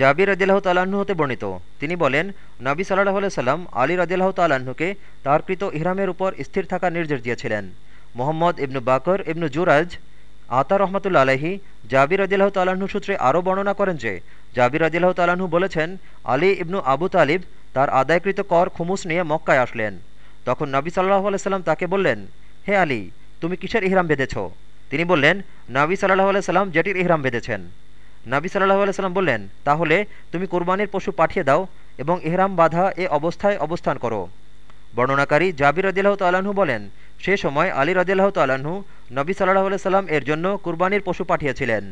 জাবির রদিল্লাহ তাল্লাহ্ন হতে বর্ণিত। তিনি বলেন, নবী সাল্লাহ সাল্লাম আলী রদিল্লাহ তাল্লাহ্নকে তার কৃত ইহরামের উপর স্থির থাকার নির্দেশ দিয়েছিলেন। মোহাম্মদ ইবনু বাকর ইবনু জুরাজ আতা রহমতুল্লা আলহি জাবির রদিল্লাহ তাল্লাহ্ন সূত্রে আরও বর্ণনা করেন যে, জাবির রদিল্লাহ তাল্লাহ্ন বলেছেন, আলী ইবনু আবু তালিব তার আদায়কৃত কর খুমুস নিয়ে মক্কায় আসলেন। তখন নবী সাল্লাহ আলাইসাল্লাম তাকে বললেন, হে আলী, তুমি কিসের ইহরাম বেঁধেছ? তিনি বললেন, নবী সাল্লাহ আলাইসাল্লাম যেটির ইহরাম বেঁধেছেন। নাবি সাল্লাহ আলাইসাল্লাম বললেন, তাহলে তুমি কোরবানির পশু পাঠিয়ে দাও এবং এহরাম বাধা এ অবস্থায় অবস্থান করো। বর্ণনাকারী জাবির রদিল্লাহ তাল্লাহ্ন বলেন, সে সময় আলী রদিল্লাহ তাল্লাহ্ন নবী সাল্লাহ আলাইসাল্লাম এর জন্য কুরবানির পশু পাঠিয়েছিলেন।